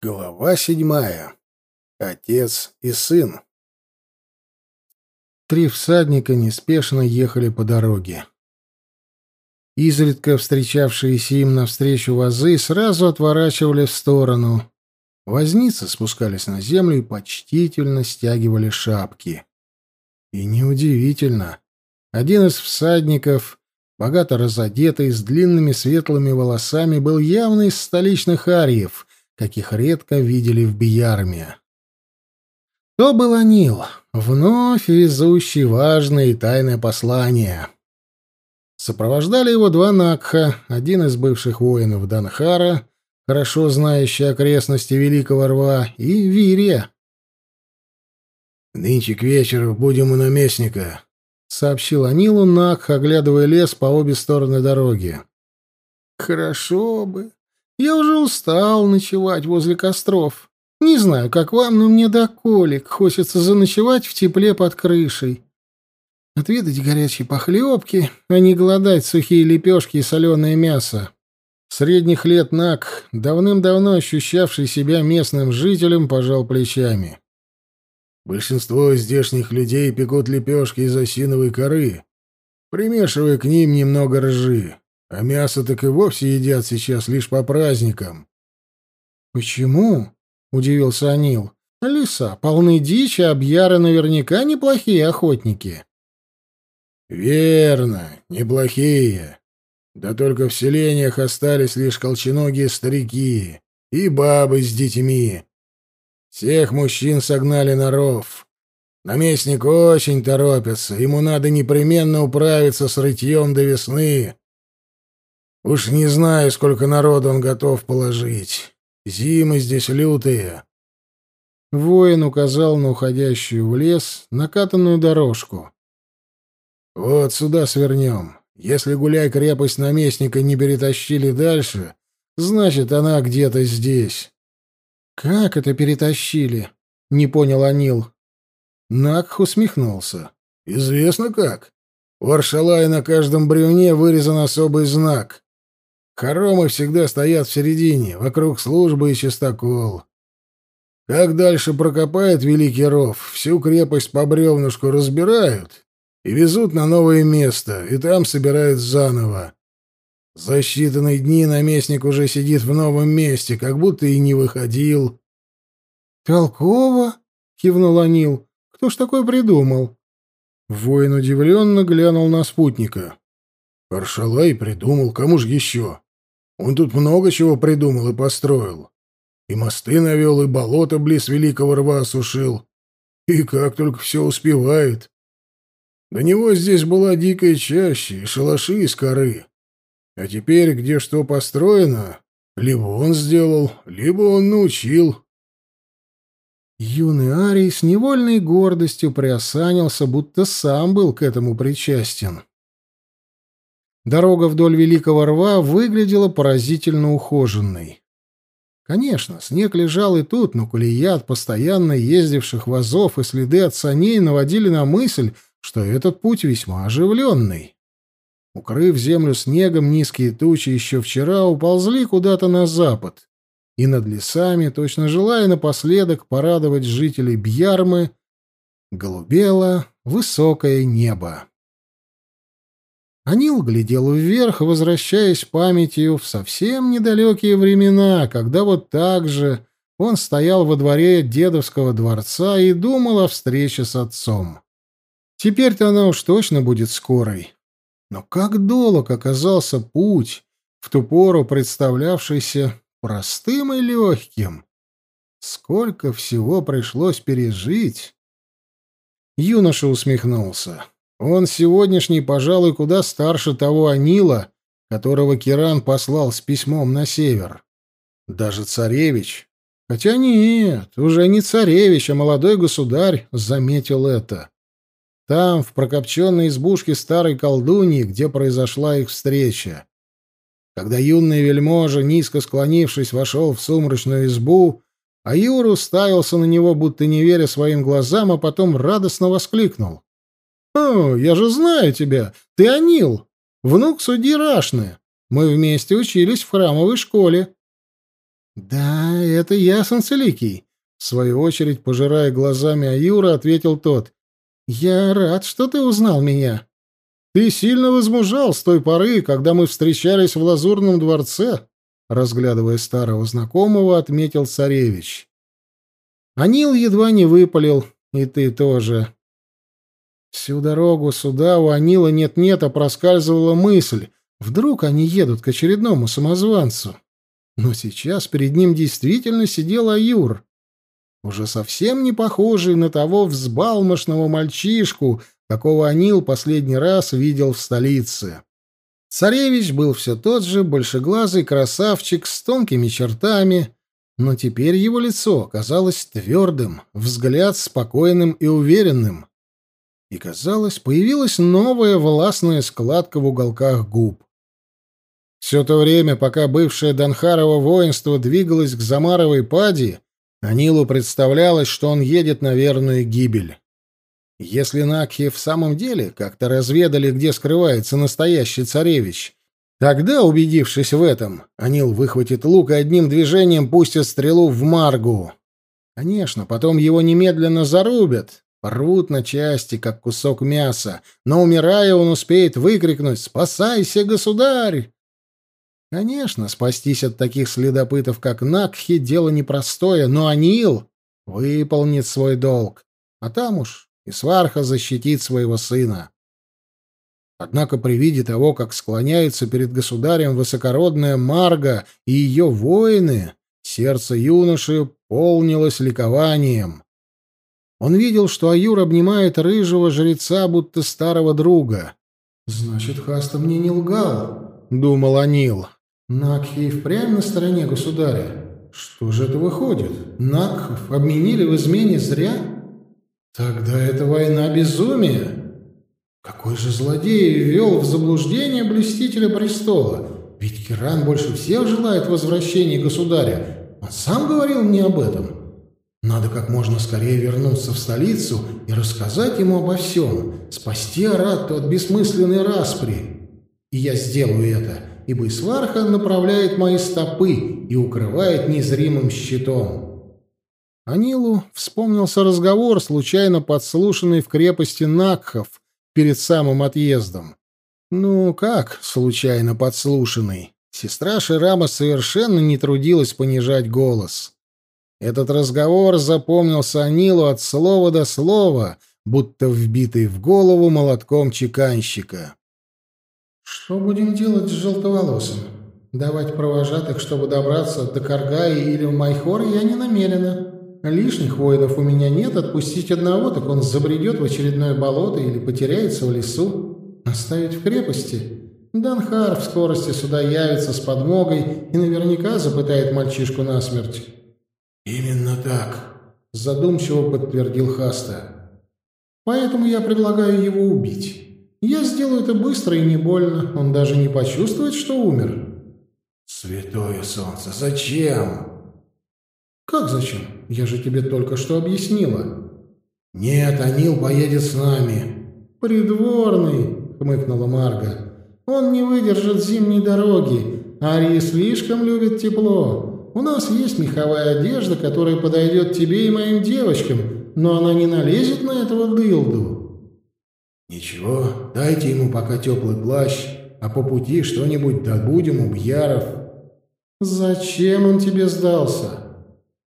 Глава седьмая. Отец и сын. Три всадника неспешно ехали по дороге. Изредка встречавшиеся им навстречу вазы сразу отворачивали в сторону. Возницы спускались на землю и почтительно стягивали шапки. И неудивительно. Один из всадников, богато разодетый, с длинными светлыми волосами, был явно из столичных ариев — каких редко видели в Биярме. То был Анил, вновь везущий важное и тайное послание. Сопровождали его два Накха, один из бывших воинов Данхара, хорошо знающий окрестности Великого Рва, и Вирия. «Нынче к вечеру будем у наместника», — сообщил Анилу Накх, оглядывая лес по обе стороны дороги. «Хорошо бы», я уже устал ночевать возле костров. Не знаю, как вам, но мне до колик хочется заночевать в тепле под крышей. Отведать горячие похлебки, а не голодать сухие лепешки и соленое мясо. Средних лет Нак, давным-давно ощущавший себя местным жителем, пожал плечами. Большинство здешних людей пекут лепешки из осиновой коры, примешивая к ним немного ржи. А мясо так и вовсе едят сейчас лишь по праздникам. Почему? удивился Анил. Леса полны дичи, а наверняка неплохие охотники. Верно, неплохие. Да только в селениях остались лишь колченогие старики и бабы с детьми. Всех мужчин согнали на ров. Наместник очень торопится, ему надо непременно управиться с рытьем до весны. Уж не знаю, сколько народу он готов положить. Зимы здесь лютые. Воин указал на уходящую в лес накатанную дорожку. Вот сюда свернем. Если гуляй-крепость наместника не перетащили дальше, значит, она где-то здесь. Как это перетащили? Не понял Анил. Накх усмехнулся. Известно как. У Аршалая на каждом бревне вырезан особый знак. Хоромы всегда стоят в середине, вокруг службы и чистокол. Как дальше прокопает Великий Ров, всю крепость по бревнушку разбирают и везут на новое место, и там собирают заново. За считанные дни наместник уже сидит в новом месте, как будто и не выходил. «Толково?» — кивнул Анил. «Кто ж такое придумал?» Воин удивленно глянул на спутника. «Аршалай придумал, кому же еще?» Он тут много чего придумал и построил. И мосты навел, и болото близ Великого Рва осушил. И как только все успевает. До него здесь была дикая чаща и шалаши из коры. А теперь, где что построено, либо он сделал, либо он научил. Юный Арий с невольной гордостью приосанился, будто сам был к этому причастен. Дорога вдоль Великого Рва выглядела поразительно ухоженной. Конечно, снег лежал и тут, но колея от постоянно ездивших вазов и следы от саней наводили на мысль, что этот путь весьма оживленный. Укрыв землю снегом, низкие тучи еще вчера уползли куда-то на запад, и над лесами, точно желая напоследок порадовать жителей Бьярмы, голубело высокое небо. Анил глядел вверх, возвращаясь памятью в совсем недалекие времена, когда вот так же он стоял во дворе дедовского дворца и думал о встрече с отцом. Теперь-то она уж точно будет скорой. Но как долг оказался путь, в ту пору представлявшийся простым и легким. Сколько всего пришлось пережить. Юноша усмехнулся. Он сегодняшний, пожалуй, куда старше того Анила, которого Киран послал с письмом на север. Даже царевич. Хотя нет, уже не царевич, а молодой государь заметил это. Там, в прокопченной избушке старой колдуньи, где произошла их встреча. Когда юный вельможа, низко склонившись, вошел в сумрачную избу, а Юру ставился на него, будто не веря своим глазам, а потом радостно воскликнул. «О, я же знаю тебя. Ты Анил, внук судьи Рашны. Мы вместе учились в храмовой школе». «Да, это я, Санцеликий», — в свою очередь, пожирая глазами Аюра, ответил тот. «Я рад, что ты узнал меня. Ты сильно возмужал с той поры, когда мы встречались в Лазурном дворце», — разглядывая старого знакомого, отметил царевич. Анил едва не выпалил, и ты тоже. Всю дорогу сюда у Анила нет-нет, а проскальзывала мысль, вдруг они едут к очередному самозванцу. Но сейчас перед ним действительно сидел Аюр, уже совсем не похожий на того взбалмошного мальчишку, какого Анил последний раз видел в столице. Царевич был все тот же большеглазый красавчик с тонкими чертами, но теперь его лицо казалось твердым, взгляд спокойным и уверенным. И, казалось, появилась новая властная складка в уголках губ. Все то время, пока бывшее Донхарово воинство двигалось к Замаровой пади, Анилу представлялось, что он едет на верную гибель. Если Накхи в самом деле как-то разведали, где скрывается настоящий царевич, тогда, убедившись в этом, Анил выхватит лук и одним движением пустит стрелу в Маргу. Конечно, потом его немедленно зарубят, порвут на части, как кусок мяса, но, умирая, он успеет выкрикнуть «Спасайся, государь!» Конечно, спастись от таких следопытов, как Накхи, дело непростое, но Анил выполнит свой долг, а там уж и Сварха защитит своего сына. Однако при виде того, как склоняются перед государем высокородная Марга и ее воины, сердце юноши полнилось ликованием. Он видел, что Аюр обнимает рыжего жреца, будто старого друга. «Значит, Хаста мне не лгал», — думал Анил. Накхи впрямь на стороне государя. Что же это выходит? Накхов обменили в измене зря? Тогда это война безумия. Какой же злодей ввел в заблуждение блестителя престола? Ведь Киран больше всех желает возвращения государя. Он сам говорил мне об этом. Надо как можно скорее вернуться в столицу и рассказать ему обо всем, спасти Аратту от бессмысленной распри. И я сделаю это ибо Исварха направляет мои стопы и укрывает незримым щитом. Анилу вспомнился разговор, случайно подслушанный в крепости Накхов перед самым отъездом. Ну, как случайно подслушанный? Сестра Ширама совершенно не трудилась понижать голос. Этот разговор запомнился Анилу от слова до слова, будто вбитый в голову молотком чеканщика. «Что будем делать с желтоволосым? Давать провожатых, чтобы добраться до Каргаи или в Майхор, я не намерена. Лишних воинов у меня нет, отпустить одного, так он забредет в очередное болото или потеряется в лесу. Оставить в крепости? Данхар в скорости сюда явится с подмогой и наверняка запытает мальчишку насмерть». «Именно так», — задумчиво подтвердил Хаста. «Поэтому я предлагаю его убить». Я сделаю это быстро и не больно. Он даже не почувствует, что умер. Святое солнце, зачем? Как зачем? Я же тебе только что объяснила. Нет, Анил поедет с нами. Придворный, хмыкнула Марга. Он не выдержит зимней дороги. Арии слишком любит тепло. У нас есть меховая одежда, которая подойдет тебе и моим девочкам, но она не налезет на этого дылду. «Ничего, дайте ему пока теплый плащ, а по пути что-нибудь добудем у Бьяров». «Зачем он тебе сдался?»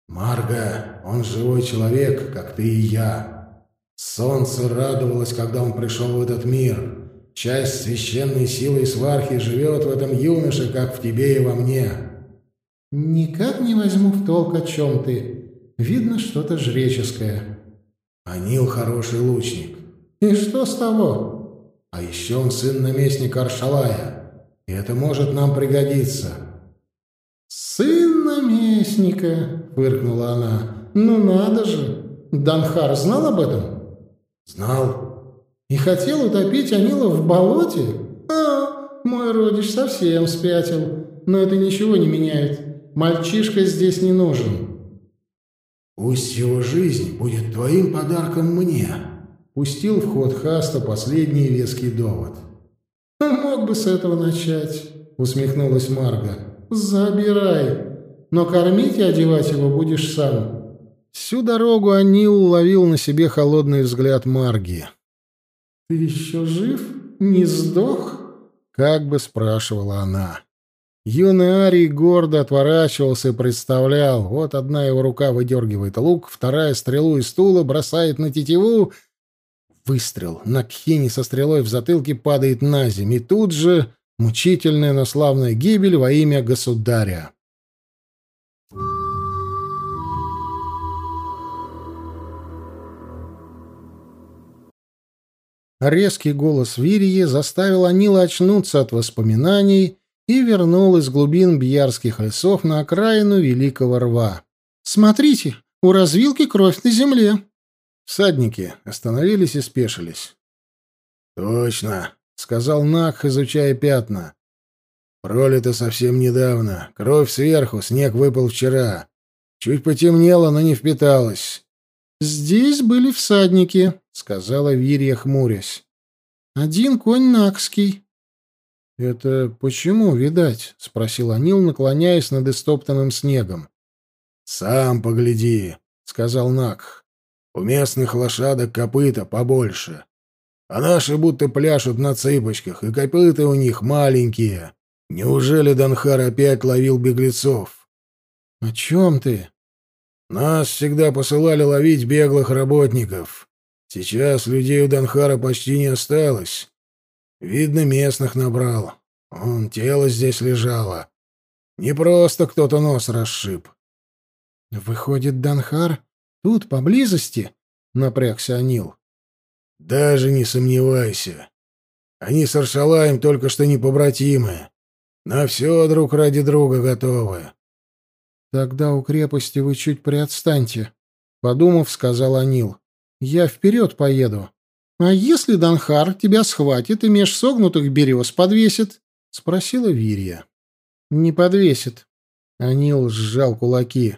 «Марга, он живой человек, как ты и я. Солнце радовалось, когда он пришел в этот мир. Часть священной силы Свархи живет в этом юноше, как в тебе и во мне». «Никак не возьму в толк, о чем ты. Видно что-то жреческое». «Анил хороший лучник. И что с того? А еще он сын наместника Аршалая, и это может нам пригодиться. Сын наместника, фыркнула она. Ну надо же. Данхар знал об этом? Знал. И хотел утопить Анила в болоте? А, мой родич совсем спятил. Но это ничего не меняет. Мальчишка здесь не нужен. Пусть его жизнь будет твоим подарком мне, Пустил в ход Хаста последний веский довод. «Мог бы с этого начать», — усмехнулась Марга. «Забирай. но кормить и одевать его будешь сам». Всю дорогу Анил ловил на себе холодный взгляд Марги. «Ты еще жив? Не сдох?» — как бы спрашивала она. Юный Арий гордо отворачивался и представлял. Вот одна его рука выдергивает лук, вторая стрелу из стула бросает на тетиву. Выстрел. На Кхине со стрелой в затылке падает на землю. И тут же мучительная, но славная гибель во имя государя. Резкий голос Вирьи заставил Анила очнуться от воспоминаний и вернул из глубин бьярских лесов на окраину Великого Рва. «Смотрите, у развилки кровь на земле!» Всадники остановились и спешились. «Точно!» — сказал Нах, изучая пятна. «Пролито совсем недавно. Кровь сверху, снег выпал вчера. Чуть потемнело, но не впиталось». «Здесь были всадники», — сказала Вирья, хмурясь. «Один конь Накский, «Это почему, видать?» — спросил Анил, наклоняясь над истоптанным снегом. «Сам погляди», — сказал Накх. «У местных лошадок копыта побольше, а наши будто пляшут на цыпочках, и копыта у них маленькие. Неужели Данхар опять ловил беглецов?» «О чем ты?» «Нас всегда посылали ловить беглых работников. Сейчас людей у Данхара почти не осталось. Видно, местных набрал. Он тело здесь лежало. Не просто кто-то нос расшиб. Выходит, Данхар тут поблизости? Напрягся Анил. Даже не сомневайся. Они с Аршалаем только что не побратимы. На все друг ради друга готовы. Тогда у крепости вы чуть приотстаньте, подумав, сказал Анил. Я вперед поеду. «А если Данхар тебя схватит и меж согнутых берез подвесит?» — спросила Вирья. «Не подвесит». Анил сжал кулаки.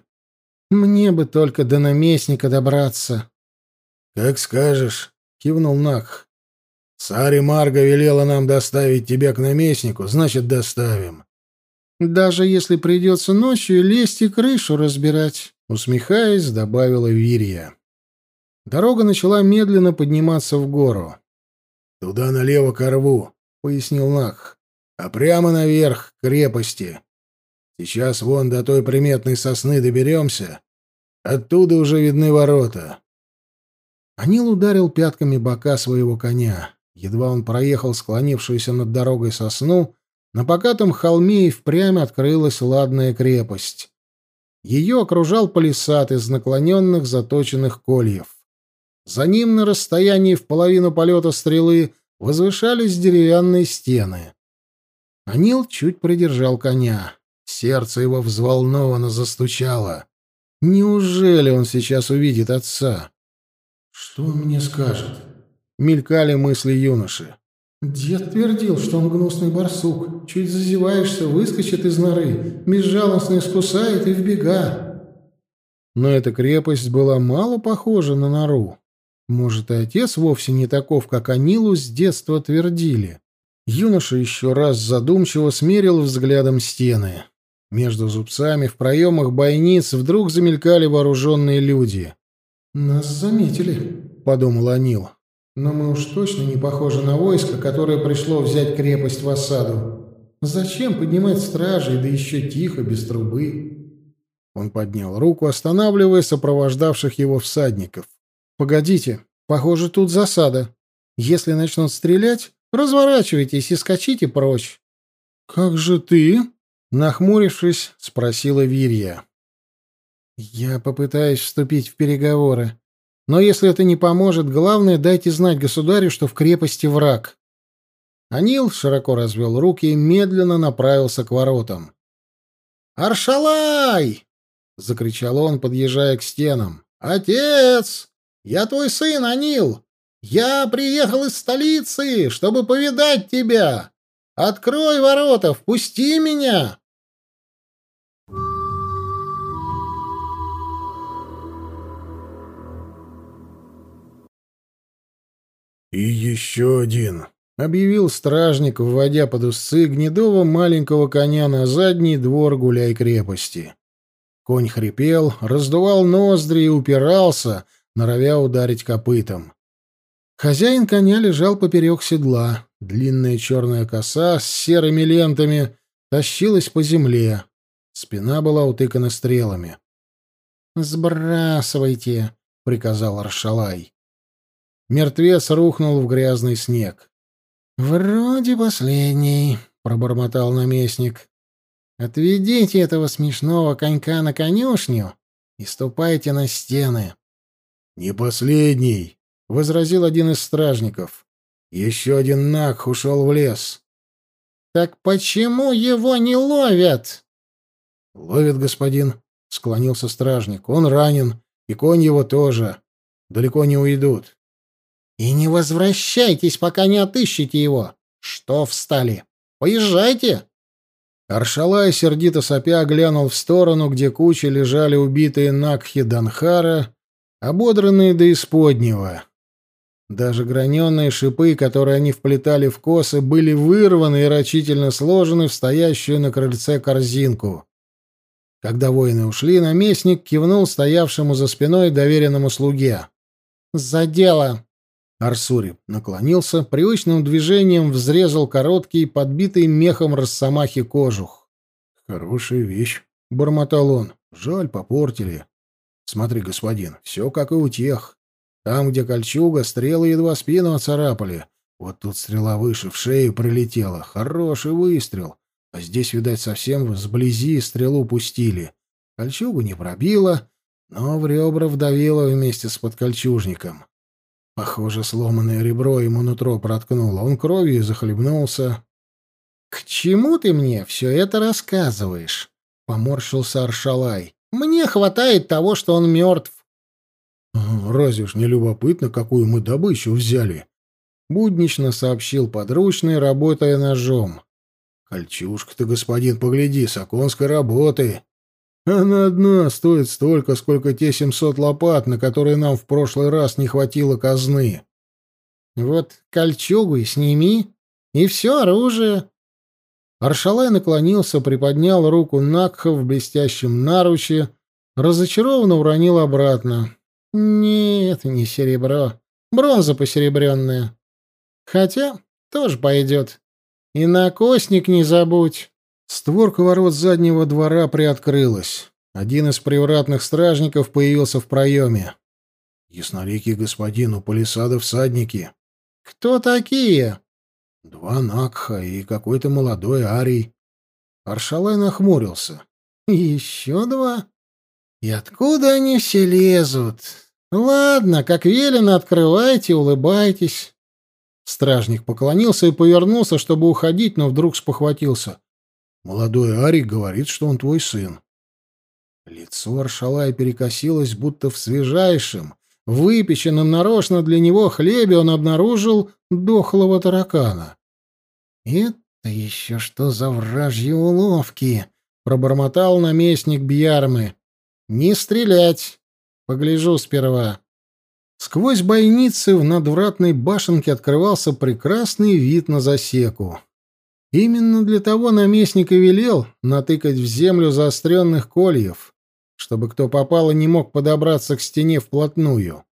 «Мне бы только до наместника добраться». «Как скажешь», — кивнул Накх. «Сари Марга велела нам доставить тебя к наместнику, значит, доставим». «Даже если придется ночью лезть и крышу разбирать», — усмехаясь, добавила Вирья. Дорога начала медленно подниматься в гору. «Туда налево к рву», — пояснил Нах, — «а прямо наверх, к крепости. Сейчас вон до той приметной сосны доберемся. Оттуда уже видны ворота». Анил ударил пятками бока своего коня. Едва он проехал склонившуюся над дорогой сосну, на покатом холме и впрямь открылась ладная крепость. Ее окружал палисад из наклоненных заточенных кольев. За ним на расстоянии в половину полета стрелы возвышались деревянные стены. Анил чуть придержал коня. Сердце его взволнованно застучало. Неужели он сейчас увидит отца? «Что он мне скажет?» — мелькали мысли юноши. «Дед твердил, что он гнусный барсук. Чуть зазеваешься, выскочит из норы, безжалостно искусает и в бега». Но эта крепость была мало похожа на нору. Может, и отец вовсе не таков, как Анилу с детства твердили. Юноша еще раз задумчиво смерил взглядом стены. Между зубцами в проемах бойниц вдруг замелькали вооруженные люди. «Нас заметили», — подумал Анил. «Но мы уж точно не похожи на войско, которое пришло взять крепость в осаду. Зачем поднимать стражей, да еще тихо, без трубы?» Он поднял руку, останавливая сопровождавших его всадников. «Погодите, похоже, тут засада. Если начнут стрелять, разворачивайтесь и скачите прочь». «Как же ты?» — нахмурившись, спросила Вирья. «Я попытаюсь вступить в переговоры. Но если это не поможет, главное, дайте знать государю, что в крепости враг». Анил широко развел руки и медленно направился к воротам. «Аршалай!» — закричал он, подъезжая к стенам. «Отец! Я твой сын, Анил. Я приехал из столицы, чтобы повидать тебя. Открой ворота, впусти меня. И еще один, объявил стражник, вводя под усы гнедого маленького коня на задний двор гуляй крепости. Конь хрипел, раздувал ноздри и упирался, норовя ударить копытом. Хозяин коня лежал поперек седла. Длинная черная коса с серыми лентами тащилась по земле. Спина была утыкана стрелами. «Сбрасывайте», — приказал Аршалай. Мертвец рухнул в грязный снег. «Вроде последний», — пробормотал наместник. «Отведите этого смешного конька на конюшню и ступайте на стены». «Не последний», — возразил один из стражников. «Еще один наг ушел в лес». «Так почему его не ловят?» «Ловит господин», — склонился стражник. «Он ранен, и конь его тоже. Далеко не уйдут». «И не возвращайтесь, пока не отыщете его. Что встали? Поезжайте!» Аршалай, сердито сопя, глянул в сторону, где кучи лежали убитые Накхи Данхара, ободранные до исподнего. Даже граненые шипы, которые они вплетали в косы, были вырваны и рачительно сложены в стоящую на крыльце корзинку. Когда воины ушли, наместник кивнул стоявшему за спиной доверенному слуге. «За дело!» Арсури наклонился, привычным движением взрезал короткий, подбитый мехом росомахи кожух. «Хорошая вещь», — бормотал он. «Жаль, попортили. Смотри, господин, все как и у тех. Там, где кольчуга, стрелы едва спину оцарапали. Вот тут стрела выше, в шею прилетела. Хороший выстрел. А здесь, видать, совсем сблизи стрелу пустили. Кольчугу не пробило, но в ребра вдавило вместе с подкольчужником. Похоже, сломанное ребро ему нутро проткнуло. Он кровью захлебнулся. «К чему ты мне все это рассказываешь?» — поморщился Аршалай. «Мне хватает того, что он мертв». «Разве ж не любопытно, какую мы добычу взяли?» — буднично сообщил подручный, работая ножом. «Кольчушка-то, господин, погляди, саконской работы. Она одна стоит столько, сколько те семьсот лопат, на которые нам в прошлый раз не хватило казны. Вот кольчугу и сними, и все оружие. Аршалай наклонился, приподнял руку Накха в блестящем наруче, разочарованно уронил обратно. Нет, не серебро. Бронза посеребренная. Хотя тоже пойдет. И накосник не забудь. Створка ворот заднего двора приоткрылась. Один из привратных стражников появился в проеме. «Яснорекий господин, у палисада всадники». «Кто такие?» «Два Накха и какой-то молодой Арий». Аршалай нахмурился. «Еще два? И откуда они все лезут? Ладно, как велено, открывайте, улыбайтесь». Стражник поклонился и повернулся, чтобы уходить, но вдруг спохватился. Молодой Арик говорит, что он твой сын. Лицо Аршалая перекосилось, будто в свежайшем, выпеченном нарочно для него хлебе он обнаружил дохлого таракана. «Это еще что за вражьи уловки?» — пробормотал наместник Бьярмы. «Не стрелять! Погляжу сперва». Сквозь бойницы в надвратной башенке открывался прекрасный вид на засеку. Именно для того наместник и велел натыкать в землю заостренных кольев, чтобы кто попал и не мог подобраться к стене вплотную.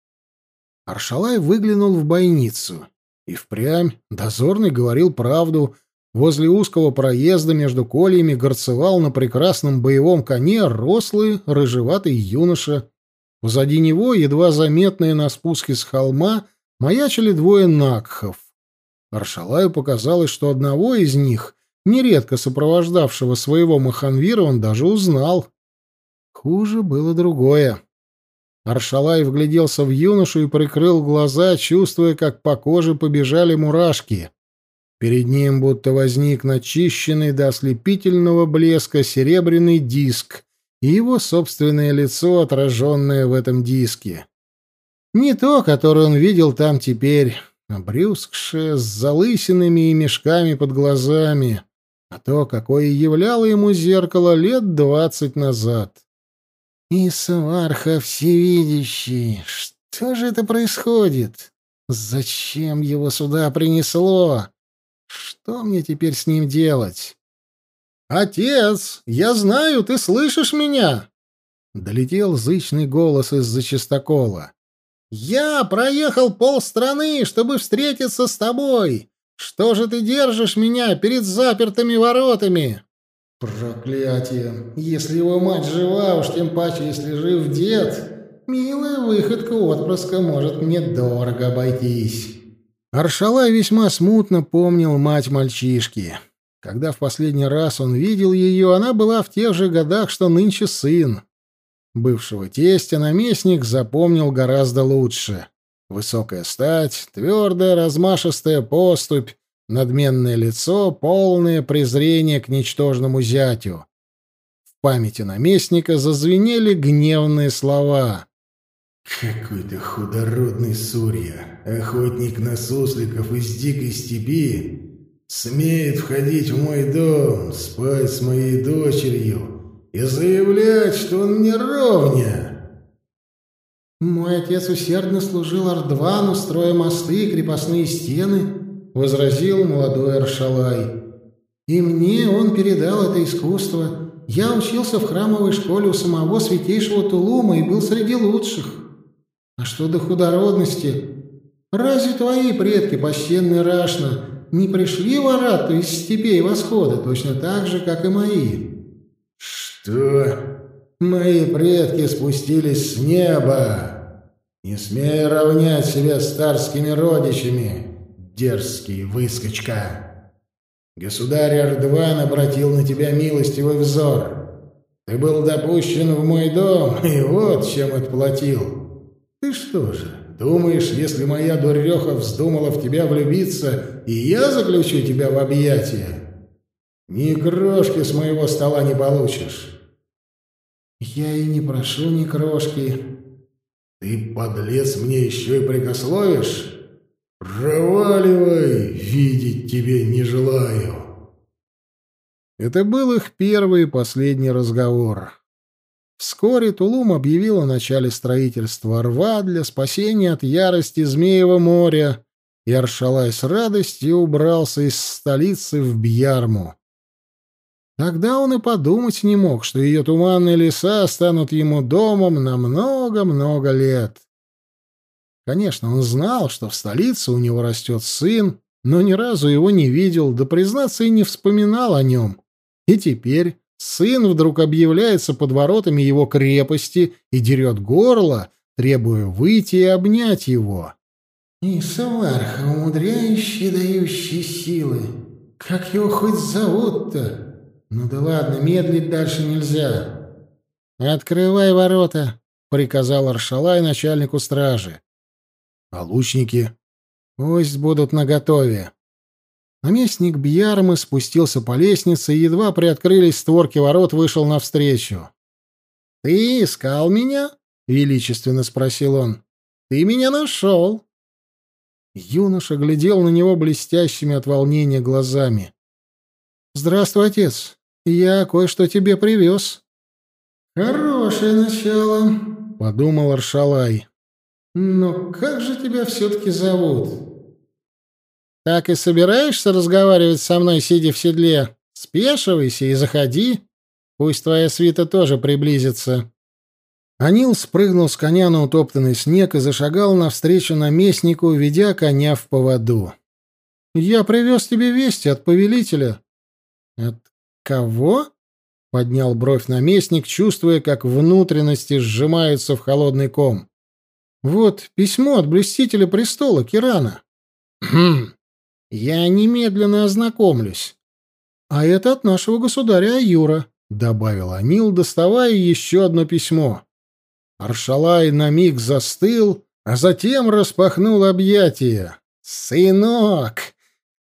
Аршалай выглянул в бойницу. И впрямь дозорный говорил правду. Возле узкого проезда между кольями горцевал на прекрасном боевом коне рослый, рыжеватый юноша. Позади него, едва заметные на спуске с холма, маячили двое накхов. Аршалаю показалось, что одного из них, нередко сопровождавшего своего Маханвира, он даже узнал. Хуже было другое. Аршалай вгляделся в юношу и прикрыл глаза, чувствуя, как по коже побежали мурашки. Перед ним будто возник начищенный до ослепительного блеска серебряный диск и его собственное лицо, отраженное в этом диске. Не то, которое он видел там теперь, обрюзгшее, с залысинами и мешками под глазами, а то, какое являло ему зеркало лет двадцать назад. И сварха всевидящий, что же это происходит? Зачем его сюда принесло? Что мне теперь с ним делать? «Отец, я знаю, ты слышишь меня!» Долетел зычный голос из-за чистокола. «Я проехал полстраны, чтобы встретиться с тобой! Что же ты держишь меня перед запертыми воротами?» «Проклятие! Если его мать жива, уж тем паче, если жив дед, милая выходка отпрыска может мне дорого обойтись». Аршалай весьма смутно помнил мать мальчишки. Когда в последний раз он видел ее, она была в тех же годах, что нынче сын. Бывшего тестя наместник запомнил гораздо лучше. Высокая стать, твердая размашистая поступь, надменное лицо, полное презрение к ничтожному зятю. В памяти наместника зазвенели гневные слова. «Какой ты худородный Сурья, охотник на сусликов из дикой степи, смеет входить в мой дом, спать с моей дочерью и заявлять, что он мне ровня!» «Мой отец усердно служил Ардвану, строя мосты и крепостные стены», — возразил молодой Аршалай. «И мне он передал это искусство. Я учился в храмовой школе у самого святейшего Тулума и был среди лучших. А что до худородности? Разве твои предки, почтенный Рашна, не пришли в Арату из степей восхода, точно так же, как и мои?» «Что? Мои предки спустились с неба, не смея равнять себя старскими родичами» дерзкий выскочка. Государь Ардван обратил на тебя милостивый взор. Ты был допущен в мой дом, и вот чем отплатил. Ты что же, думаешь, если моя дуреха вздумала в тебя влюбиться, и я заключу тебя в объятия? Ни крошки с моего стола не получишь. Я и не прошу ни крошки. Ты, подлец, мне еще и прикословишь? «Проваливай! Видеть тебе не желаю!» Это был их первый и последний разговор. Вскоре Тулум объявил о начале строительства рва для спасения от ярости Змеева моря, и Аршалай с радостью убрался из столицы в Бьярму. Тогда он и подумать не мог, что ее туманные леса станут ему домом на много-много лет. Конечно, он знал, что в столице у него растет сын, но ни разу его не видел, да, признаться, и не вспоминал о нем. И теперь сын вдруг объявляется под воротами его крепости и дерет горло, требуя выйти и обнять его. «И Саварха, умудряющий, дающий силы. Как его хоть зовут-то? Ну да ладно, медлить дальше нельзя». «Открывай ворота», — приказал Аршалай начальнику стражи. А лучники? Пусть будут наготове. Наместник Бьярмы спустился по лестнице и едва приоткрылись створки ворот, вышел навстречу. «Ты искал меня?» — величественно спросил он. «Ты меня нашел». Юноша глядел на него блестящими от волнения глазами. «Здравствуй, отец. Я кое-что тебе привез». «Хорошее начало», — подумал Аршалай. «Но как же тебя все-таки зовут?» «Так и собираешься разговаривать со мной, сидя в седле? Спешивайся и заходи. Пусть твоя свита тоже приблизится». Анил спрыгнул с коня на утоптанный снег и зашагал навстречу наместнику, ведя коня в поводу. «Я привез тебе вести от повелителя». «От кого?» — поднял бровь наместник, чувствуя, как внутренности сжимаются в холодный ком. Вот письмо от блестителя престола Кирана. Хм. Я немедленно ознакомлюсь. А это от нашего государя Аюра, добавил Анил, доставая еще одно письмо. Аршалай на миг застыл, а затем распахнул объятия. «Сынок,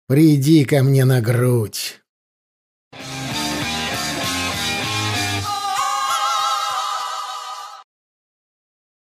приди ко мне на грудь!»